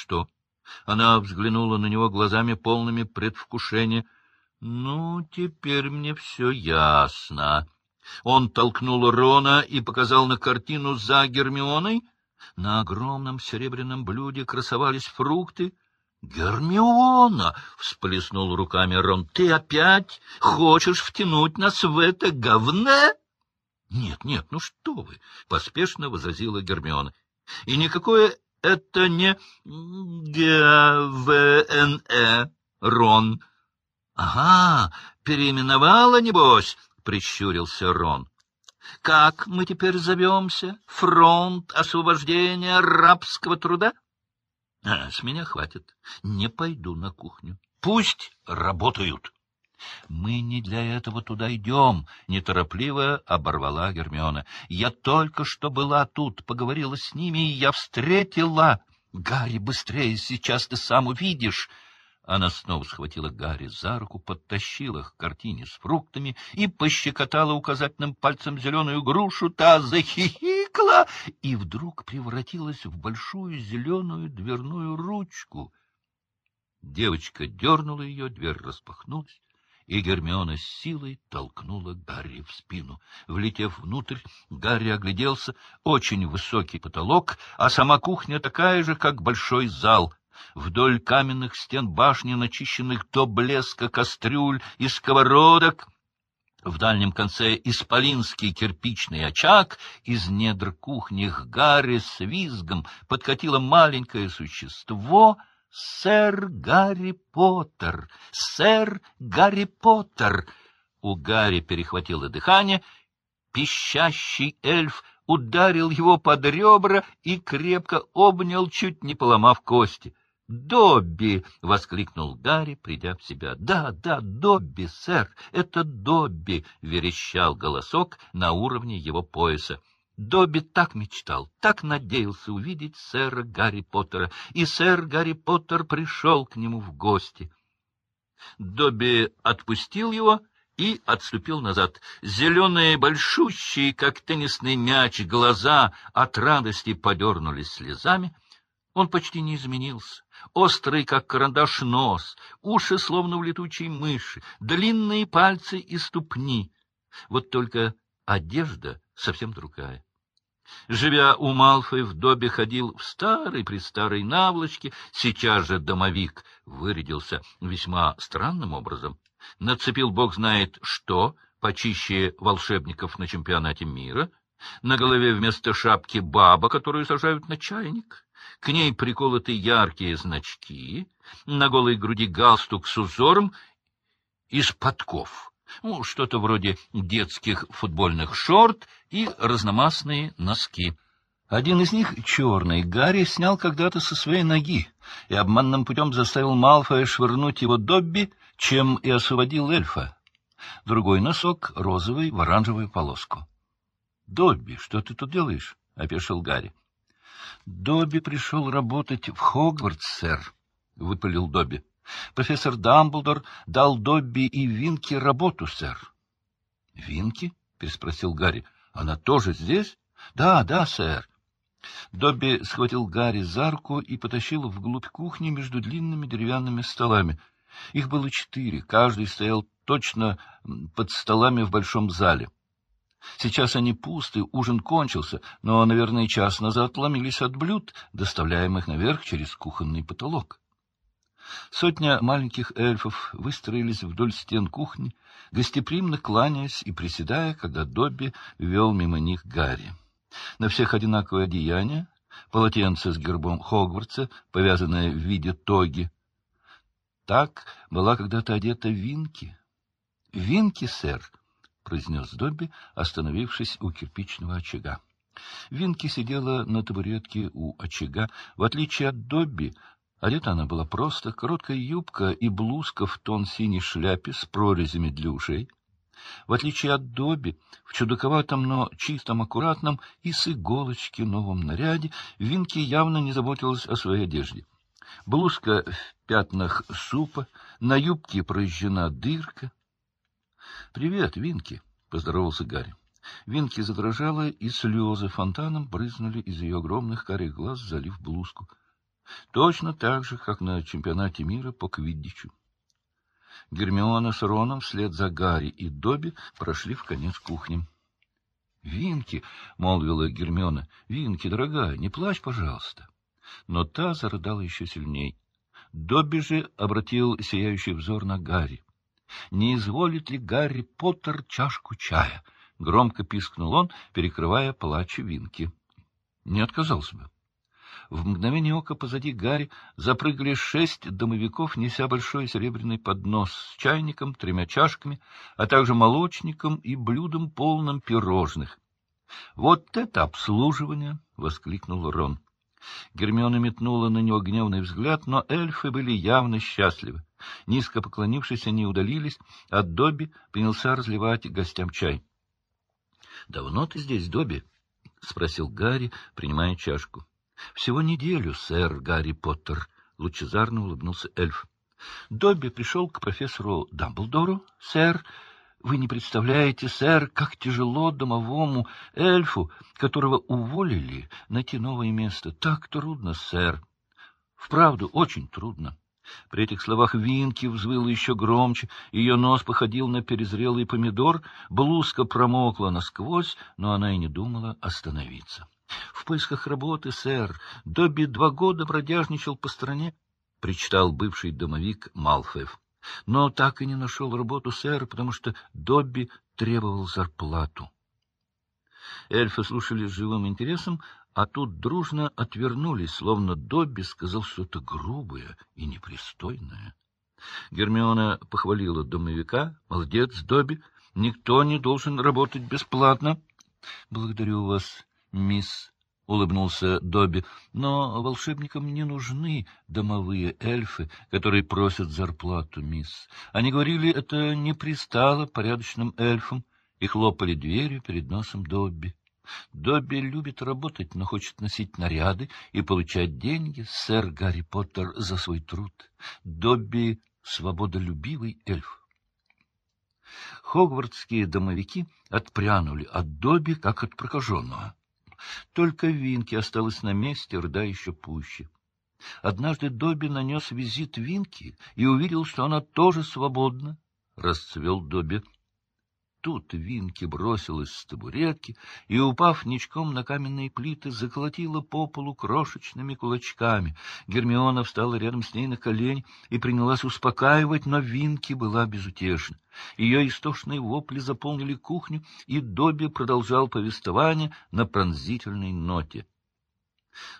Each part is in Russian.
Что? Она взглянула на него глазами полными предвкушения. Ну, теперь мне все ясно. Он толкнул Рона и показал на картину за Гермионой. На огромном серебряном блюде красовались фрукты. — Гермиона! — всплеснул руками Рон. — Ты опять хочешь втянуть нас в это говне? — Нет, нет, ну что вы! — поспешно возразила Гермиона. — И никакое это не ГВНЭ, Рон. — Ага, переименовала, небось, — прищурился Рон. — Как мы теперь зовемся? Фронт освобождения рабского труда? — а, с меня хватит. Не пойду на кухню. Пусть работают. Мы не для этого туда идем, — неторопливо оборвала Гермиона. Я только что была тут, поговорила с ними, и я встретила... Гарри, быстрее, сейчас ты сам увидишь. Она снова схватила Гарри за руку, подтащила к картине с фруктами и пощекотала указательным пальцем зеленую грушу. Та захихикла и вдруг превратилась в большую зеленую дверную ручку. Девочка дернула ее, дверь распахнулась, и Гермиона с силой толкнула Гарри в спину. Влетев внутрь, Гарри огляделся. Очень высокий потолок, а сама кухня такая же, как большой зал — Вдоль каменных стен башни, начищенных до блеска кастрюль и сковородок, в дальнем конце исполинский кирпичный очаг, из недр кухни Гарри с визгом подкатило маленькое существо — сэр Гарри Поттер, сэр Гарри Поттер. У Гарри перехватило дыхание, пищащий эльф ударил его под ребра и крепко обнял, чуть не поломав кости. «Добби!» — воскликнул Гарри, придя в себя. «Да, да, Добби, сэр, это Добби!» — верещал голосок на уровне его пояса. Добби так мечтал, так надеялся увидеть сэра Гарри Поттера, и сэр Гарри Поттер пришел к нему в гости. Добби отпустил его и отступил назад. Зеленые, большущие, как теннисный мяч, глаза от радости подернулись слезами. Он почти не изменился. Острый, как карандаш, нос, уши, словно у летучей мыши, длинные пальцы и ступни. Вот только одежда совсем другая. Живя у Малфой, Добби ходил в старой-престарой наволочке, сейчас же домовик вырядился весьма странным образом. Нацепил бог знает что, почище волшебников на чемпионате мира, на голове вместо шапки баба, которую сажают на чайник. К ней приколоты яркие значки, на голой груди галстук с узором из подков, ну, что-то вроде детских футбольных шорт и разномастные носки. Один из них, черный, Гарри снял когда-то со своей ноги и обманным путем заставил Малфоя швырнуть его Добби, чем и освободил эльфа. Другой носок — розовый в оранжевую полоску. — Добби, что ты тут делаешь? — опешил Гарри. — Добби пришел работать в Хогвартс, сэр, — выпалил Добби. — Профессор Дамблдор дал Добби и Винки работу, сэр. — Винки? — переспросил Гарри. — Она тоже здесь? — Да, да, сэр. Добби схватил Гарри за руку и потащил вглубь кухни между длинными деревянными столами. Их было четыре, каждый стоял точно под столами в большом зале. Сейчас они пусты, ужин кончился, но, наверное, час назад ломились от блюд, доставляемых наверх через кухонный потолок. Сотня маленьких эльфов выстроились вдоль стен кухни, гостеприимно кланяясь и приседая, когда Добби вел мимо них Гарри. На всех одинаковое одеяние, полотенце с гербом Хогвартса, повязанное в виде тоги. Так была когда-то одета Винки. — Винки, сэр, — произнес Добби, остановившись у кирпичного очага. Винки сидела на табуретке у очага. В отличие от Добби, одета она была просто, короткая юбка и блузка в тон синей шляпе с прорезями для ушей. В отличие от Добби, в чудаковатом, но чистом, аккуратном и с иголочки новом наряде, Винки явно не заботилась о своей одежде. Блузка в пятнах супа, на юбке прожжена дырка, — Привет, Винки, — поздоровался Гарри. Винки задрожала, и слезы фонтаном брызнули из ее огромных карих глаз, залив блузку. Точно так же, как на чемпионате мира по квиддичу. Гермиона с Роном вслед за Гарри и Добби прошли в конец кухни. — Винки, — молвила Гермиона, — Винки, дорогая, не плачь, пожалуйста. Но та зарыдала еще сильней. Добби же обратил сияющий взор на Гарри. — Не изволит ли Гарри Поттер чашку чая? — громко пискнул он, перекрывая плач Винки. — Не отказался бы. В мгновение ока позади Гарри запрыгали шесть домовиков, неся большой серебряный поднос с чайником, тремя чашками, а также молочником и блюдом, полным пирожных. — Вот это обслуживание! — воскликнул Рон. Гермиона метнула на него гневный взгляд, но эльфы были явно счастливы. Низко поклонившись, они удалились, а Добби принялся разливать гостям чай. — Давно ты здесь, Добби? — спросил Гарри, принимая чашку. — Всего неделю, сэр Гарри Поттер, — лучезарно улыбнулся эльф. — Добби пришел к профессору Дамблдору, сэр. Вы не представляете, сэр, как тяжело домовому эльфу, которого уволили, найти новое место. Так трудно, сэр. Вправду, очень трудно. При этих словах Винки взвыла еще громче, ее нос походил на перезрелый помидор, блузка промокла насквозь, но она и не думала остановиться. — В поисках работы, сэр. Добби два года бродяжничал по стране, — причитал бывший домовик Малфоев. — Но так и не нашел работу, сэр, потому что Добби требовал зарплату. Эльфы слушали с живым интересом, а тут дружно отвернулись, словно Добби сказал что-то грубое и непристойное. Гермиона похвалила домовика. — Молодец, Добби, никто не должен работать бесплатно. — Благодарю вас, — Мисс, — улыбнулся Добби, — но волшебникам не нужны домовые эльфы, которые просят зарплату, мисс. Они говорили, это не пристало порядочным эльфам, и хлопали дверью перед носом Добби. Добби любит работать, но хочет носить наряды и получать деньги, сэр Гарри Поттер, за свой труд. Добби — свободолюбивый эльф. Хогвартские домовики отпрянули от Добби, как от прокаженного. Только Винки осталась на месте, рыдая еще пуще. Однажды Добби нанес визит Винки и увидел, что она тоже свободна. Расцвел Добби. Тут Винки бросилась с табуретки и, упав ничком на каменные плиты, заколотила по полу крошечными кулачками. Гермиона встала рядом с ней на колени и принялась успокаивать, но Винки была безутешна. Ее истошные вопли заполнили кухню, и Добби продолжал повествование на пронзительной ноте.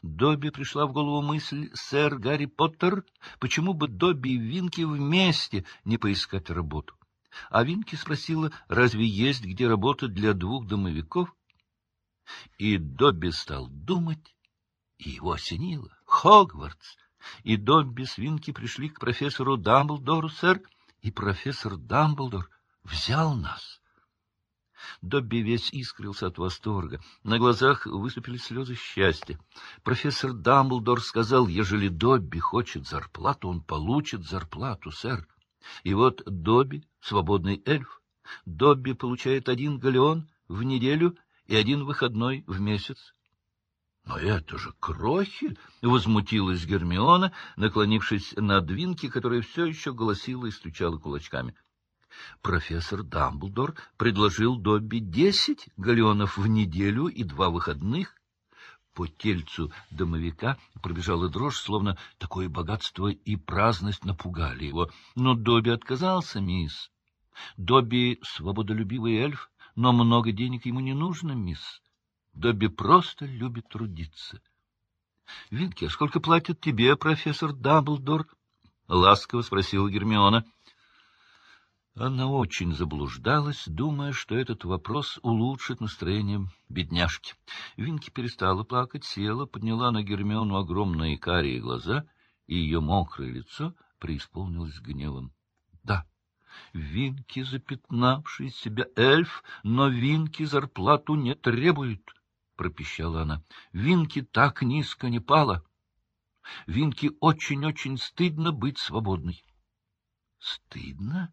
Добби пришла в голову мысль, сэр Гарри Поттер, почему бы Добби и Винки вместе не поискать работу? А Винки спросила, разве есть где работать для двух домовиков? И Добби стал думать, и его осенило. Хогвартс! И Добби с Винки пришли к профессору Дамблдору, сэр, и профессор Дамблдор взял нас. Добби весь искрился от восторга. На глазах выступили слезы счастья. Профессор Дамблдор сказал, ежели Добби хочет зарплату, он получит зарплату, сэр. И вот Добби — свободный эльф. Добби получает один галеон в неделю и один выходной в месяц. — Но это же крохи! — возмутилась Гермиона, наклонившись над Винки, которая все еще голосила и стучала кулачками. Профессор Дамблдор предложил Добби десять галеонов в неделю и два выходных. По тельцу домовика пробежала дрожь, словно такое богатство и праздность напугали его. Но Добби отказался, мисс. Добби — свободолюбивый эльф, но много денег ему не нужно, мисс. Добби просто любит трудиться. — Винки, а сколько платят тебе, профессор Дамблдор? — ласково спросила Гермиона. — она очень заблуждалась, думая, что этот вопрос улучшит настроение бедняжки. Винки перестала плакать, села, подняла на Гермиону огромные карие глаза, и ее мокрое лицо преисполнилось гневом. — Да, Винки, запятнавший себя эльф, но Винки зарплату не требует, — пропищала она. — Винки так низко не пала. Винки очень-очень стыдно быть свободной. — Стыдно?